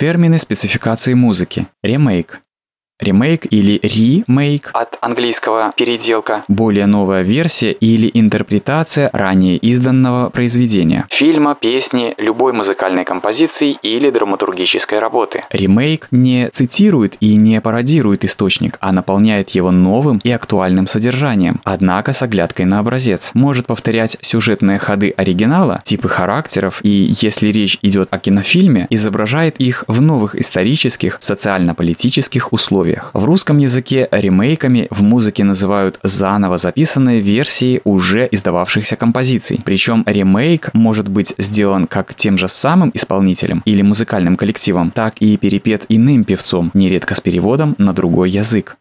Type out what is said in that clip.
Термины спецификации музыки. Ремейк. Ремейк или ремейк от английского переделка, более новая версия или интерпретация ранее изданного произведения, фильма, песни, любой музыкальной композиции или драматургической работы. Ремейк не цитирует и не пародирует источник, а наполняет его новым и актуальным содержанием, однако с оглядкой на образец. Может повторять сюжетные ходы оригинала, типы характеров и, если речь идет о кинофильме, изображает их в новых исторических, социально-политических условиях условиях. В русском языке ремейками в музыке называют заново записанные версии уже издававшихся композиций. Причем ремейк может быть сделан как тем же самым исполнителем или музыкальным коллективом, так и перепет иным певцом, нередко с переводом на другой язык.